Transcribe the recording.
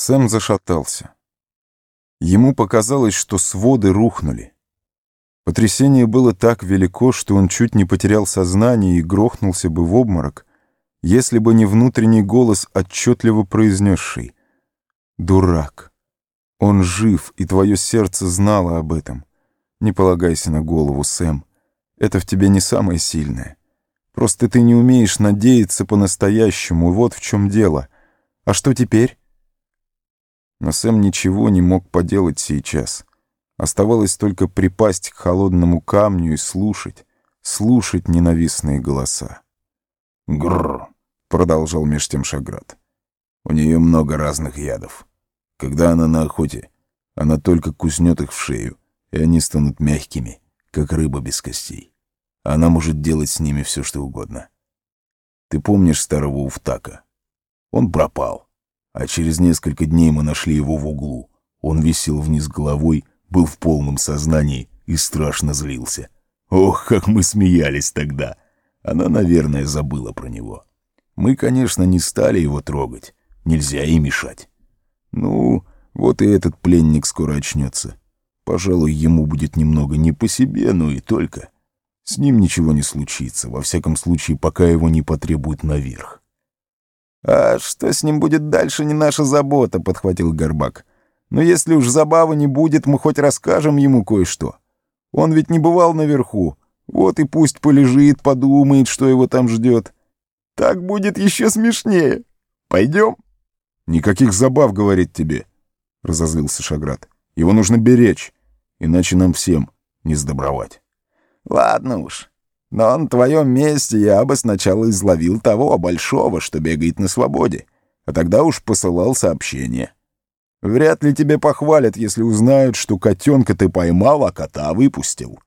Сэм зашатался. Ему показалось, что своды рухнули. Потрясение было так велико, что он чуть не потерял сознание и грохнулся бы в обморок, если бы не внутренний голос, отчетливо произнесший «Дурак! Он жив, и твое сердце знало об этом. Не полагайся на голову, Сэм. Это в тебе не самое сильное. Просто ты не умеешь надеяться по-настоящему, вот в чем дело. А что теперь?» Но Сэм ничего не мог поделать сейчас. Оставалось только припасть к холодному камню и слушать, слушать ненавистные голоса. «Грррр», — продолжал меж тем Шаград. «У нее много разных ядов. Когда она на охоте, она только куснет их в шею, и они станут мягкими, как рыба без костей. Она может делать с ними все, что угодно. Ты помнишь старого Уфтака? Он пропал. А через несколько дней мы нашли его в углу. Он висел вниз головой, был в полном сознании и страшно злился. Ох, как мы смеялись тогда! Она, наверное, забыла про него. Мы, конечно, не стали его трогать. Нельзя ей мешать. Ну, вот и этот пленник скоро очнется. Пожалуй, ему будет немного не по себе, но и только. С ним ничего не случится, во всяком случае, пока его не потребуют наверх. «А что с ним будет дальше, не наша забота», — подхватил Горбак. «Но если уж забавы не будет, мы хоть расскажем ему кое-что. Он ведь не бывал наверху. Вот и пусть полежит, подумает, что его там ждет. Так будет еще смешнее. Пойдем?» «Никаких забав, — говорит тебе», — разозлился Шаград. «Его нужно беречь, иначе нам всем не сдобровать». «Ладно уж, но на твоем месте я бы сначала изловил того большого, что бегает на свободе, а тогда уж посылал сообщение. Вряд ли тебе похвалят, если узнают, что котенка ты поймал, а кота выпустил.